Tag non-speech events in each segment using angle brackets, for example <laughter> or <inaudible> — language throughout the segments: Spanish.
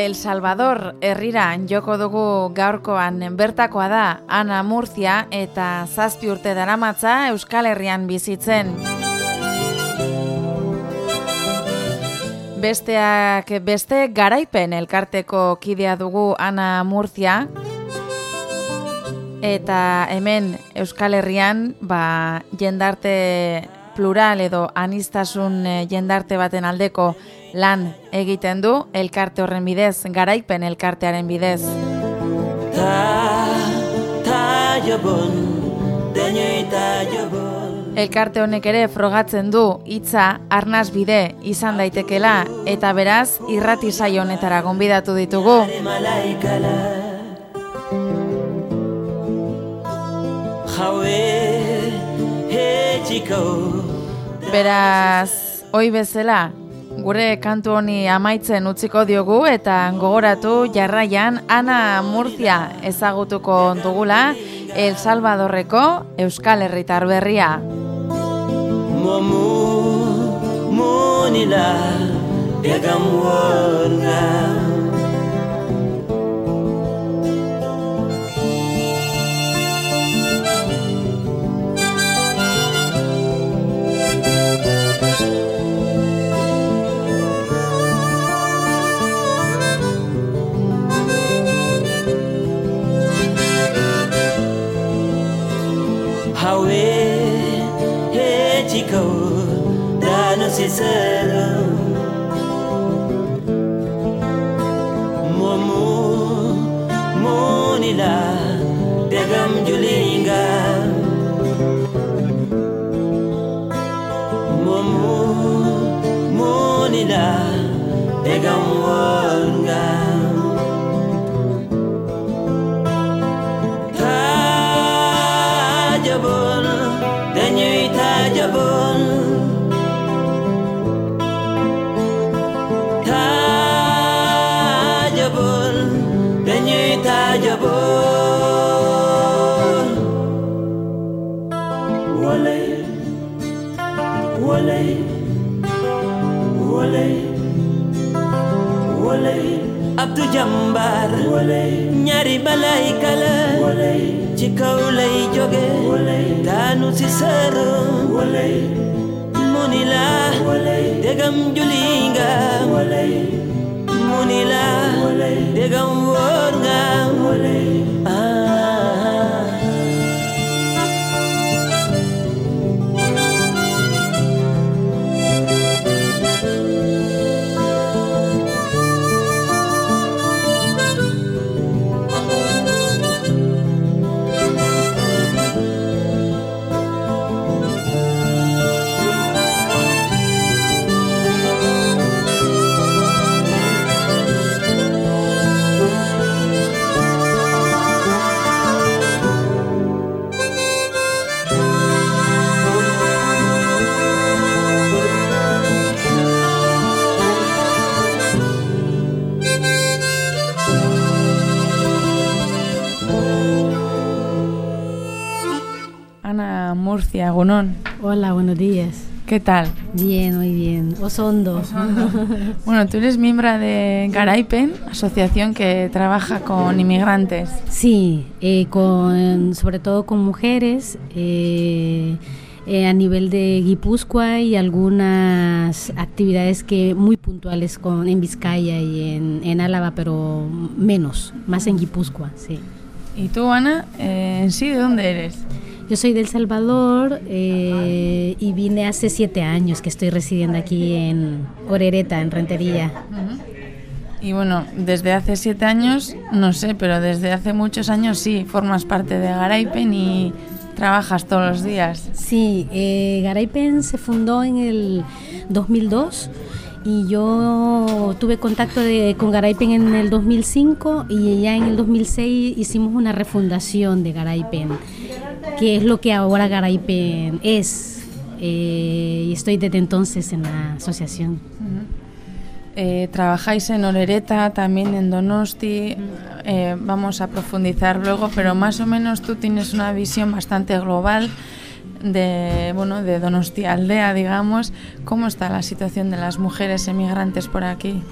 El Salvador herrira joko dugu gaurkoan bertakoa da Ana Murcia eta zazpi urte daramatza Euskal Herrian bizitzen. Besteak beste garaipen elkarteko kidea dugu Ana Murcia eta hemen Euskal Herrian ba, jendarte plural edo anistasun eh, jendarte baten aldeko lan egiten du elkarte horren bidez, garaipen elkartearen bidez. Elkarte honek ere frogatzen du hitza arnaz bide izan daitekela eta beraz irrati saio honetara gonbidatu ditugu. Beraz, oi bezala, gure kantu honi amaitzen utziko diogu eta gogoratu jarraian Ana Murcia ezagutuko dugula El Salvadorreko Euskal Herritar berria. Momu, munila, desert. Hola, buenos días. ¿Qué tal? Bien, muy bien. Osondo. <laughs> bueno, tú eres miembro de Garaipen, asociación que trabaja con inmigrantes. Sí, eh, con, sobre todo con mujeres. Eh, eh, a nivel de Guipúzcoa y algunas actividades que muy puntuales con, en Vizcaya y en, en Álava, pero menos, más en Guipúzcoa, sí. ¿Y tú, Ana, en sí, de dónde eres? Yo soy del Salvador eh, y vine hace siete años que estoy residiendo aquí en Orereta, en Rentería. Y bueno, desde hace siete años, no sé, pero desde hace muchos años sí, formas parte de Garaipen y trabajas todos los días. Sí, eh, Garaipen se fundó en el 2002 y yo tuve contacto con Garaipen en el 2005 y ya en el 2006 hicimos una refundación de Garaipen que es lo que ahora Garaipen es. Eh, y estoy desde entonces en la asociación. Eh, trabajáis en Orereta, también en Donosti, eh, vamos a profundizar luego, pero más o menos tú tienes una visión bastante global de, bueno, de Donostia Aldea, digamos. ¿Cómo está la situación de las mujeres emigrantes por aquí?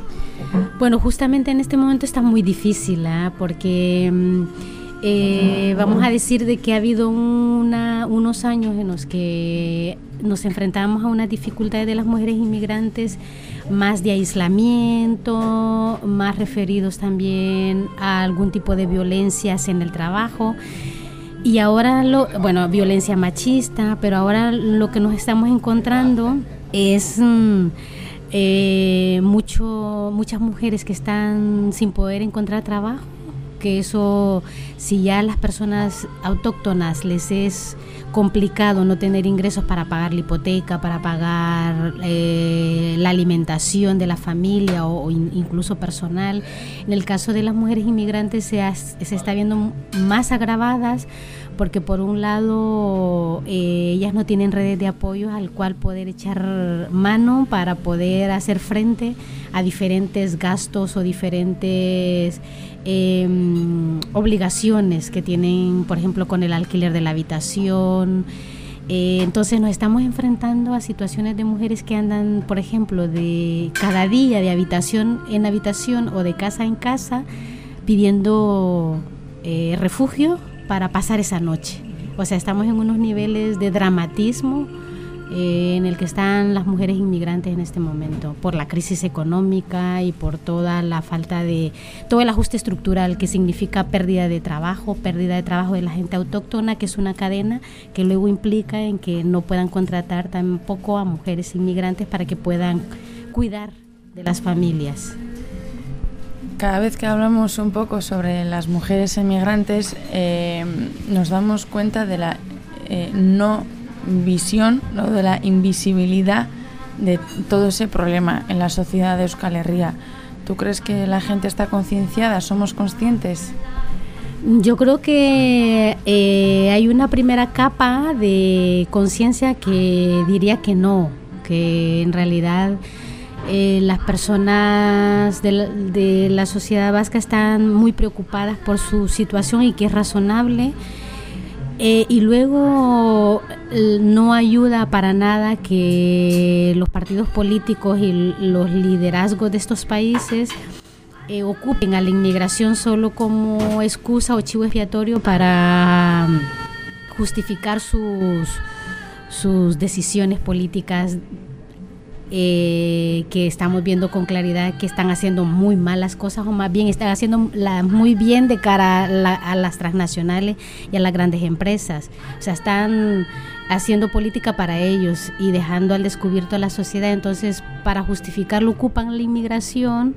Bueno, justamente en este momento está muy difícil, ¿eh? porque mm, eh, vamos a decir de que ha habido una, unos años en los que nos enfrentamos a una dificultad de las mujeres inmigrantes más de aislamiento, más referidos también a algún tipo de violencias en el trabajo. Y ahora, lo, bueno, violencia machista, pero ahora lo que nos estamos encontrando es mm, eh, mucho, muchas mujeres que están sin poder encontrar trabajo, que eso, si ya a las personas autóctonas les es complicado no tener ingresos para pagar la hipoteca, para pagar eh, la alimentación de la familia o, incluso personal. En el caso de las mujeres inmigrantes se, se está viendo más agravadas porque por un lado eh, ellas no tienen redes de apoyo al cual poder echar mano para poder hacer frente a diferentes gastos o diferentes Em, obligaciones que tienen, por ejemplo, con el alquiler de la habitación. Eh, entonces nos estamos enfrentando a situaciones de mujeres que andan, por ejemplo, de cada día de habitación en habitación o de casa en casa pidiendo eh, refugio para pasar esa noche. O sea, estamos en unos niveles de dramatismo en el que están las mujeres inmigrantes en este momento, por la crisis económica y por toda la falta de, todo el ajuste estructural que significa pérdida de trabajo, pérdida de trabajo de la gente autóctona, que es una cadena que luego implica en que no puedan contratar tampoco a mujeres inmigrantes para que puedan cuidar de las familias. Cada vez que hablamos un poco sobre las mujeres inmigrantes, eh, nos damos cuenta de la eh, no visión, de la invisibilidad de todo ese problema en la sociedad de Euskal Herria. ¿Tú crees que la gente está concienciada? ¿Somos conscientes? Yo creo que eh, hay una primera capa de conciencia que diría que no, que en realidad eh, las personas de la sociedad vasca están muy preocupadas por su situación y que es razonable eh, y luego no ayuda para nada que los partidos políticos y los liderazgos de estos países eh, ocupen a la inmigración solo como excusa o chivo expiatorio para mm, justificar sus, sus decisiones políticas eh, que estamos viendo con claridad que están haciendo muy malas cosas o más bien están haciendo la, muy bien de cara a, las transnacionales y a las grandes empresas. O sea, están haciendo política para ellos y dejando al descubierto a la sociedad. Entonces, para justificarlo, ocupan la inmigración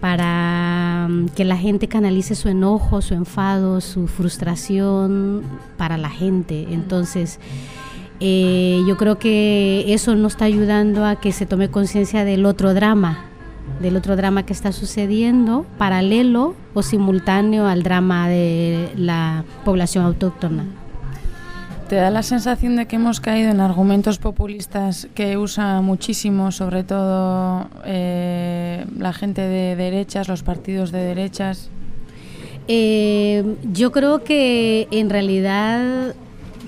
para mm, que la gente canalice su enojo, su enfado, su frustración para la gente. Entonces, eh, yo creo que eso no está ayudando a que se tome conciencia del otro drama, del otro drama que está sucediendo, paralelo o simultáneo al drama de la población autóctona. ¿Te da la sensación de que hemos caído en argumentos populistas que usa muchísimo, sobre todo eh, la gente de derechas, los partidos de derechas? Eh, yo creo que en realidad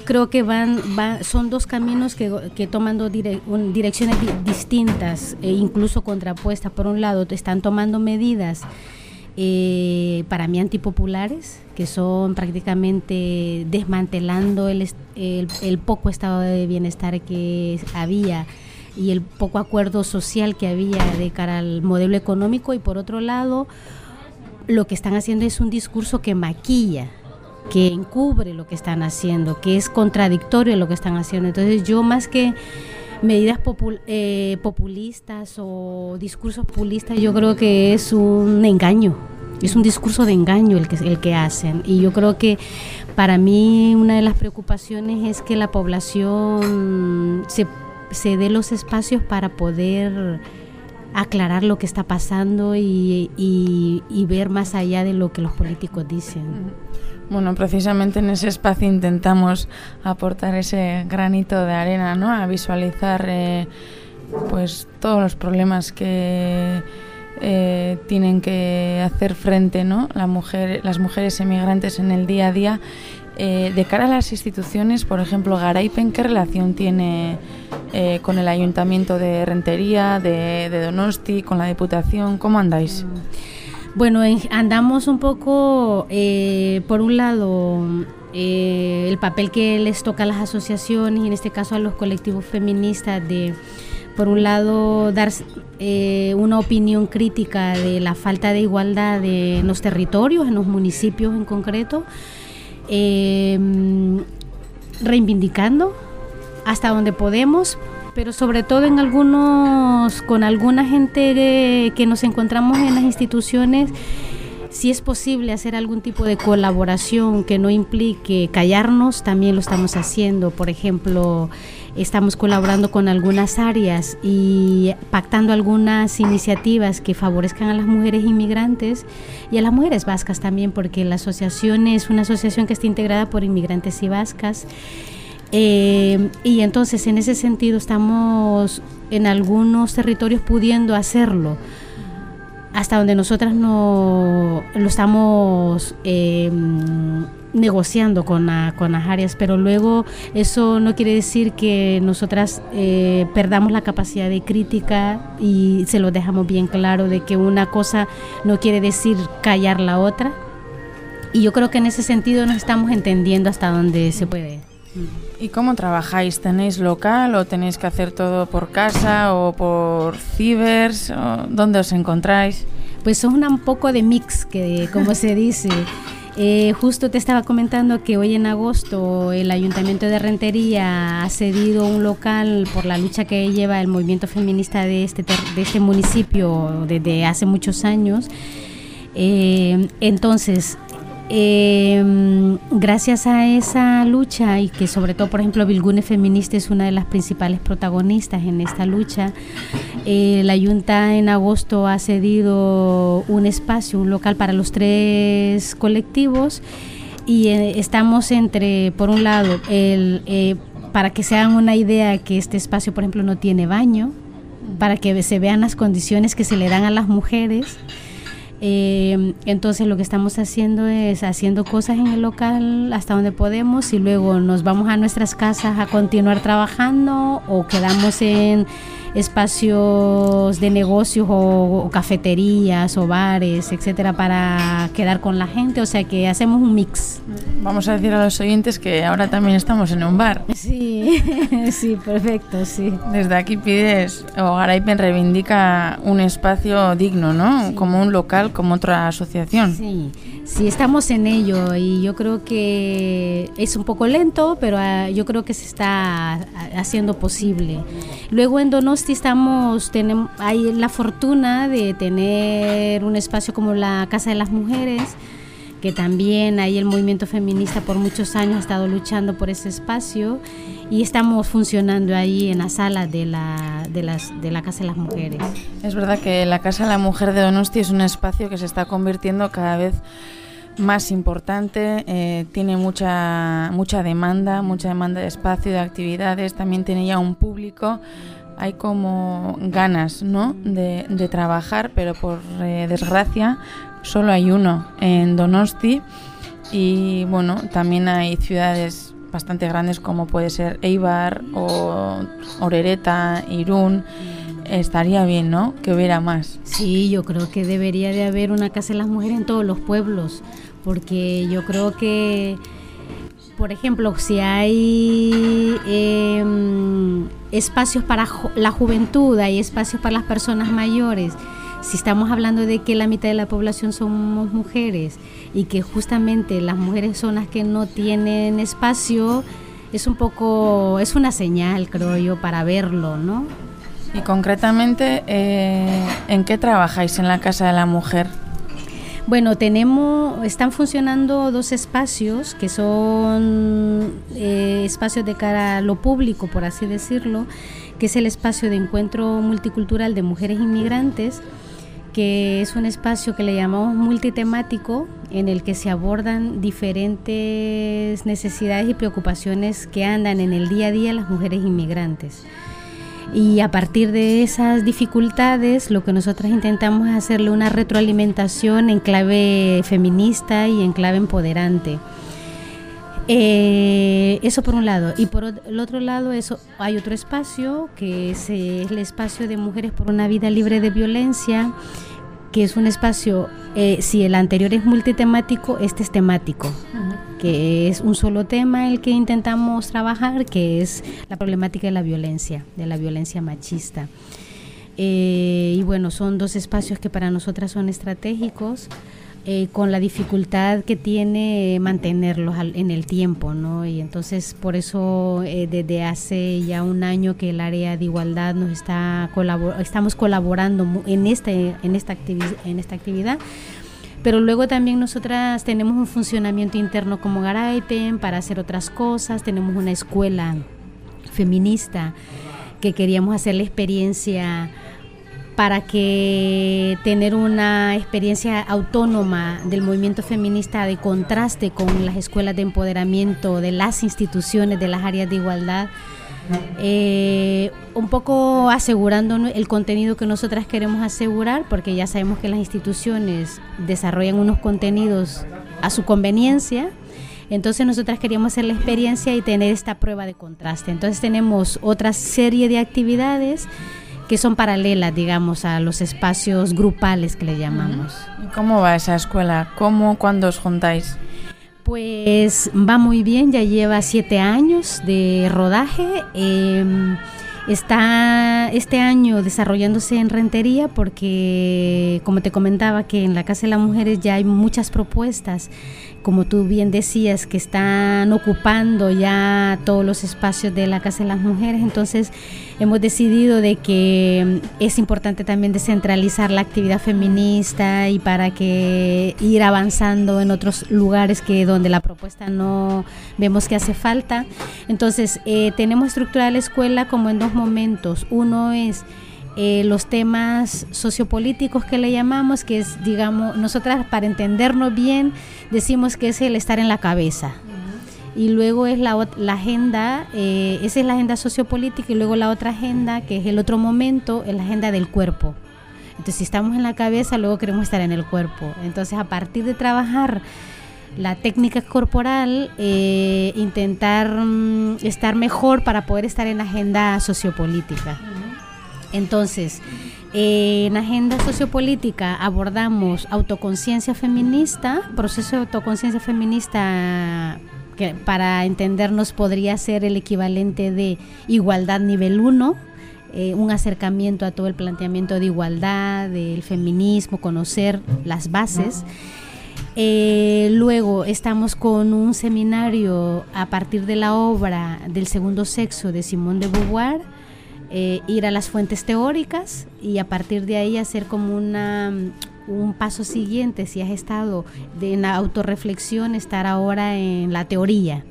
creo que van, son dos caminos que, que tomando direcciones distintas e incluso contrapuestas. Por un lado, están tomando medidas eh, para mí antipopulares, que son prácticamente desmantelando el, el, poco estado de bienestar que había y el poco acuerdo social que había de cara al modelo económico y por otro lado lo que están haciendo es un discurso que maquilla que encubre lo que están haciendo, que es contradictorio lo que están haciendo. Entonces yo más que medidas eh, populistas o discursos populistas, yo creo que es un engaño, es un discurso de engaño el que, el que hacen. Y yo creo que para mí una de las preocupaciones es que la población se, se dé los espacios para poder aclarar lo que está pasando y, y ver más allá de lo que los políticos dicen. Bueno, precisamente en ese espacio intentamos aportar ese granito de arena, ¿no? A visualizar eh, pues todos los problemas que eh, tienen que hacer frente, ¿no? La mujer, las mujeres emigrantes en el día a día Eh, de cara a las instituciones, por ejemplo, Garaipen, ¿qué relación tiene eh, con el Ayuntamiento de Rentería, de, Donosti, con la Diputación? ¿Cómo andáis? Bueno, andamos un poco, eh, por un lado, el papel que les toca a las asociaciones y en este caso a los colectivos feministas de, por un lado, dar una opinión crítica de la falta de igualdad en los territorios, en los municipios en concreto, Em, reivindicando hasta donde podemos, pero sobre todo en algunos, con alguna gente que nos encontramos en las instituciones, si es posible hacer algún tipo de colaboración que no implique callarnos, también lo estamos haciendo. Por ejemplo, estamos colaborando con algunas áreas y pactando algunas iniciativas que favorezcan a las mujeres inmigrantes y a las mujeres vascas también, porque la asociación es una asociación que está integrada por inmigrantes y vascas. Eh, y entonces en ese sentido estamos en algunos territorios pudiendo hacerlo hasta donde nosotras no lo estamos em, negociando con, las áreas, pero luego eso no quiere decir que nosotras eh, perdamos la capacidad de crítica y se lo dejamos bien claro de que una cosa no quiere decir callar la otra. Y yo creo que en ese sentido nos estamos entendiendo hasta donde se puede. ¿Y cómo trabajáis? ¿Tenéis local o tenéis que hacer todo por casa o por cibers? ¿Dónde os encontráis? Pues son un poco de mix, que como se dice. <laughs> Eh, justo te estaba comentando que hoy en agosto el Ayuntamiento de Rentería ha cedido un local por la lucha que lleva el movimiento feminista de este, de este municipio desde hace muchos años. Eh, entonces, eh, gracias a esa lucha y que sobre todo, por ejemplo, Vilgune Feminista es una de las principales protagonistas en esta lucha, eh, la Junta en agosto ha cedido un espacio, un local para los tres colectivos y eh, estamos entre, por un lado, eh, para que se una idea que este espacio, por ejemplo, no tiene baño, para que se vean las condiciones que se le dan a las mujeres eh, entonces lo que estamos haciendo es haciendo cosas en el local hasta donde podemos y luego nos vamos a nuestras casas a continuar trabajando o quedamos en espacios de negocios o, cafeterías o bares, etcétera, para quedar con la gente. O sea que hacemos un mix. Vamos a decir a los oyentes que ahora también estamos en un bar. Sí, <laughs> sí, perfecto, sí. Desde aquí pides, o Garaipen reivindica un espacio digno, ¿no? Como un local, como otra asociación. Sí, sí, estamos en ello y yo creo que es un poco lento, pero ah, yo creo que se está haciendo posible. Luego en Donos si estamos, tenemos, hay la fortuna de tener un espacio como la Casa de las Mujeres, que también ahí el movimiento feminista por muchos años ha estado luchando por ese espacio y estamos funcionando ahí en la sala de la, de, las, de la Casa de las Mujeres. Es verdad que la Casa de la Mujer de Donosti es un espacio que se está convirtiendo cada vez más importante, eh, tiene mucha, mucha demanda, mucha demanda de espacio, de actividades, también tiene ya un público hay como ganas ¿no? de, trabajar, pero por eh, desgracia solo hay uno en Donosti y bueno, también hay ciudades bastante grandes como puede ser Eibar o Orereta, Irún. Estaría bien, ¿no? Que hubiera más. Sí, yo creo que debería de haber una casa de las mujeres en todos los pueblos, porque yo creo que por ejemplo, si hay em, espacios para la juventud, hay espacios para las personas mayores, si estamos hablando de que la mitad de la población somos mujeres y que justamente las mujeres son las que no tienen espacio, es un poco, es una señal, creo yo, para verlo, ¿no? Y concretamente, eh, ¿en qué trabajáis en la Casa de la Mujer? Bueno, tenemos, están funcionando dos espacios que son eh, espacios de cara a lo público, por así decirlo, que es el espacio de encuentro multicultural de mujeres inmigrantes, que es un espacio que le llamamos multitemático, en el que se abordan diferentes necesidades y preocupaciones que andan en el día a día las mujeres inmigrantes. Y a partir de esas dificultades, lo que nosotros intentamos es hacerle una retroalimentación en clave feminista y en clave empoderante. Eh, eso por un lado. Y por el otro lado, eso, hay otro espacio que es, eh, el espacio de Mujeres por una Vida Libre de Violencia, que es un espacio, eh, si el anterior es multitemático, este es temático, que es un solo tema el que intentamos trabajar, que es la problemática de la violencia, de la violencia machista. y bueno, son dos espacios que para nosotras son estratégicos. Eh, con la dificultad que tiene mantenerlos en el tiempo, ¿no? Y entonces por eso eh, desde hace ya un año que el área de igualdad nos está estamos colaborando en este en esta en esta actividad. Pero luego también nosotras tenemos un funcionamiento interno como Garaipen para hacer otras cosas, tenemos una escuela feminista que queríamos hacer la experiencia para que tener una experiencia autónoma del movimiento feminista de contraste con las escuelas de empoderamiento de las instituciones de las áreas de igualdad, eh, un poco asegurando el contenido que nosotras queremos asegurar, porque ya sabemos que las instituciones desarrollan unos contenidos a su conveniencia. Entonces nosotras queríamos hacer la experiencia y tener esta prueba de contraste. Entonces tenemos otra serie de actividades que son paralelas, digamos, a los espacios grupales que le llamamos. ¿Cómo va esa escuela? ¿Cómo, cuándo os juntáis? Pues va muy bien, ya lleva siete años de rodaje. Em, está este año desarrollándose en Rentería porque, como te comentaba, que en la Casa de las Mujeres ya hay muchas propuestas como tú bien decías, que están ocupando ya todos los espacios de la Casa de las Mujeres. Entonces hemos decidido de que mm, es importante también descentralizar la actividad feminista y para que ir avanzando en otros lugares que donde la propuesta no vemos que hace falta. Entonces eh, tenemos estructurada la escuela como en dos momentos. Uno es eh, los temas sociopolíticos que le llamamos, que es, digamos, nosotras para entendernos bien, decimos que es el estar en la cabeza. Y luego es la, la agenda, eh, esa es la agenda sociopolítica y luego la otra agenda, que es el otro momento, es la agenda del cuerpo. Entonces, si estamos en la cabeza, luego queremos estar en el cuerpo. Entonces, a partir de trabajar la técnica corporal, eh, intentar mm, estar mejor para poder estar en la agenda sociopolítica. Entonces, en Agenda Sociopolítica abordamos autoconciencia feminista, proceso de autoconciencia feminista que para entendernos podría ser el equivalente de igualdad nivel 1, eh, un acercamiento a todo el planteamiento de igualdad, del feminismo, conocer las bases. Eh, luego estamos con un seminario a partir de la obra del segundo sexo de Simone de Beauvoir eh, ir a las fuentes teóricas y a partir de ahí hacer como una, un paso siguiente, si has estado en la autorreflexión, estar ahora en la teoría.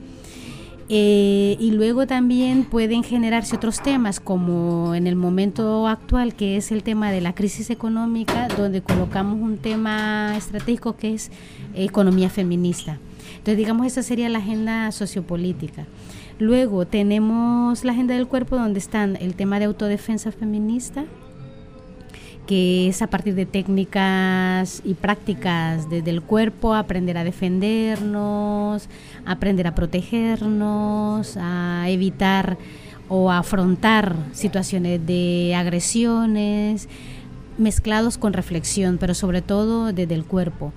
Eh, y luego también pueden generarse otros temas, como en el momento actual, que es el tema de la crisis económica, donde colocamos un tema estratégico que es economía feminista. Entonces, digamos, esa sería la agenda sociopolítica. Luego tenemos la agenda del cuerpo donde están el tema de autodefensa feminista, que es a partir de técnicas y prácticas desde el cuerpo, aprender a defendernos, aprender a protegernos, a evitar o afrontar situaciones de agresiones, mezclados con reflexión, pero sobre todo desde el cuerpo.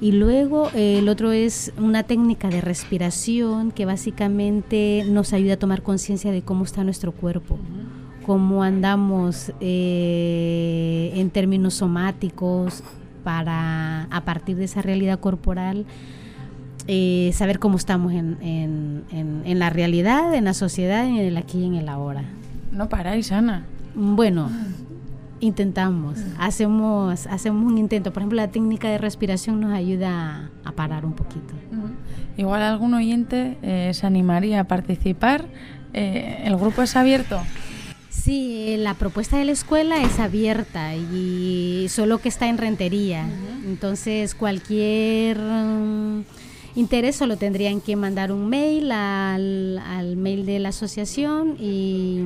Y luego eh, el otro es una técnica de respiración que básicamente nos ayuda a tomar conciencia de cómo está nuestro cuerpo, cómo andamos eh, en términos somáticos para a partir de esa realidad corporal eh, saber cómo estamos en, en, en, la realidad, en la sociedad, en el aquí y en el ahora. No paráis, Ana. Bueno, Intentamos, hacemos, hacemos un intento. Por ejemplo, la técnica de respiración nos ayuda a, parar un poquito. Igual algún oyente eh, se animaría a participar. Eh, ¿El grupo es abierto? Sí, la propuesta de la escuela es abierta y solo que está en rentería. Entonces, cualquier mm, interés solo tendrían que mandar un mail al, al mail de la asociación y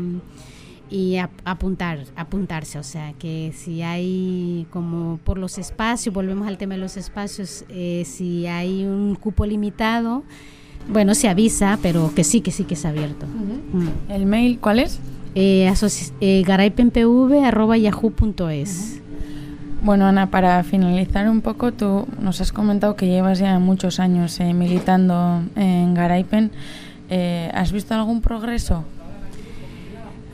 y apuntar, apuntarse, o sea, que si hay como por los espacios, volvemos al tema de los espacios, eh, si hay un cupo limitado, Bueno, se avisa, pero que sí, que sí que es abierto. Mm. ¿El mail cuál es? Eh, eh garaipenpv.yahoo.es. Bueno, Ana, para finalizar un poco, tú nos has comentado que llevas ya muchos años eh, militando en Garaipen. Eh, ¿Has visto algún progreso?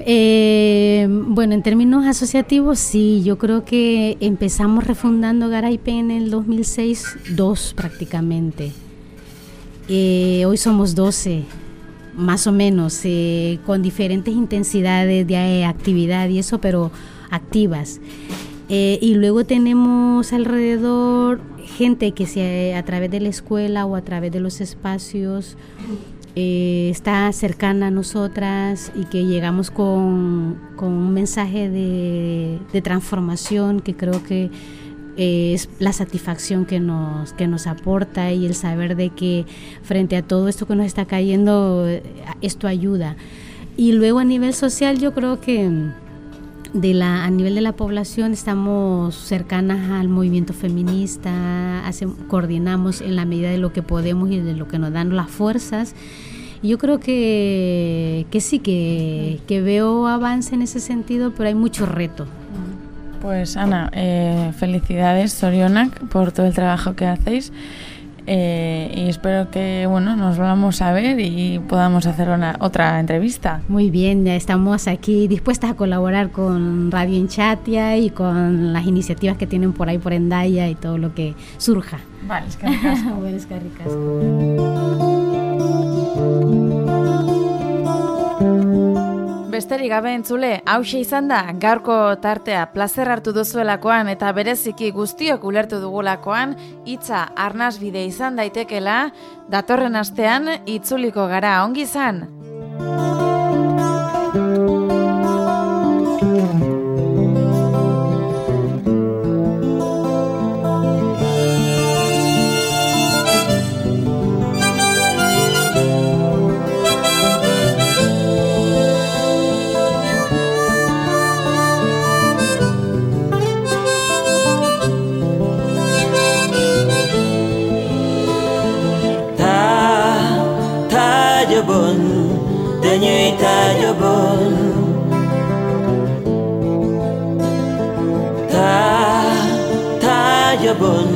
Bueno, en términos asociativos, sí, yo creo que empezamos refundando Garaipen en el 2006, dos prácticamente. hoy somos 12 más o menos, eh, con diferentes intensidades de eh, actividad y eso, pero activas. Eh, y luego tenemos alrededor gente que se, a través de la escuela o a través de los espacios está cercana a nosotras y que llegamos con, con un mensaje de, de transformación que creo que es la satisfacción que nos, que nos aporta y el saber de que frente a todo esto que nos está cayendo, esto ayuda. Y luego a nivel social yo creo que de la, a nivel de la población estamos cercanas al movimiento feminista, coordinamos en la medida de lo que podemos y de lo que nos dan las fuerzas. yo creo que, que sí, que, que veo avance en ese sentido, pero hay mucho reto. Pues Ana, eh, felicidades Sorionak por todo el trabajo que hacéis eh, y espero que bueno nos volvamos a ver y podamos hacer una, otra entrevista. Muy bien, ya estamos aquí dispuestas a colaborar con Radio Enchatia y con las iniciativas que tienen por ahí por Endaya y todo lo que surja. Vale, es que bueno, <laughs> es que Besterik gabe entzule, hause izan da, gaurko tartea plazer hartu duzuelakoan eta bereziki guztiok ulertu dugulakoan, hitza arnaz bide izan daitekela, datorren astean itzuliko gara ongi izan. bon, de nuit taille bon. Ta, ta yo bon,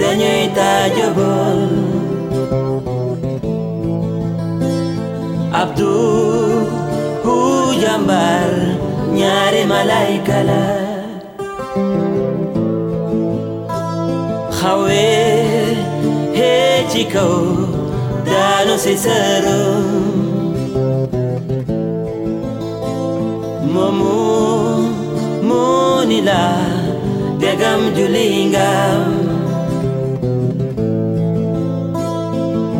de nuit taille bon. Abdou, Kujambar, Nyare Malaikala. Hawe, Hejiko. Dano sincero Momu Munila Degam julingam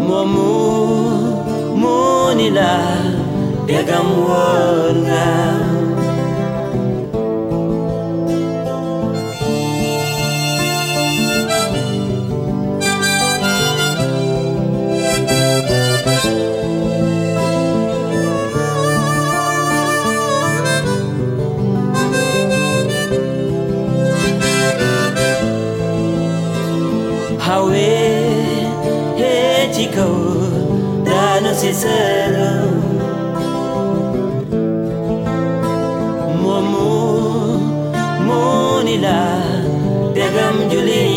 Momu Munila Degam wongam sincero. Momu, munila, degam julie.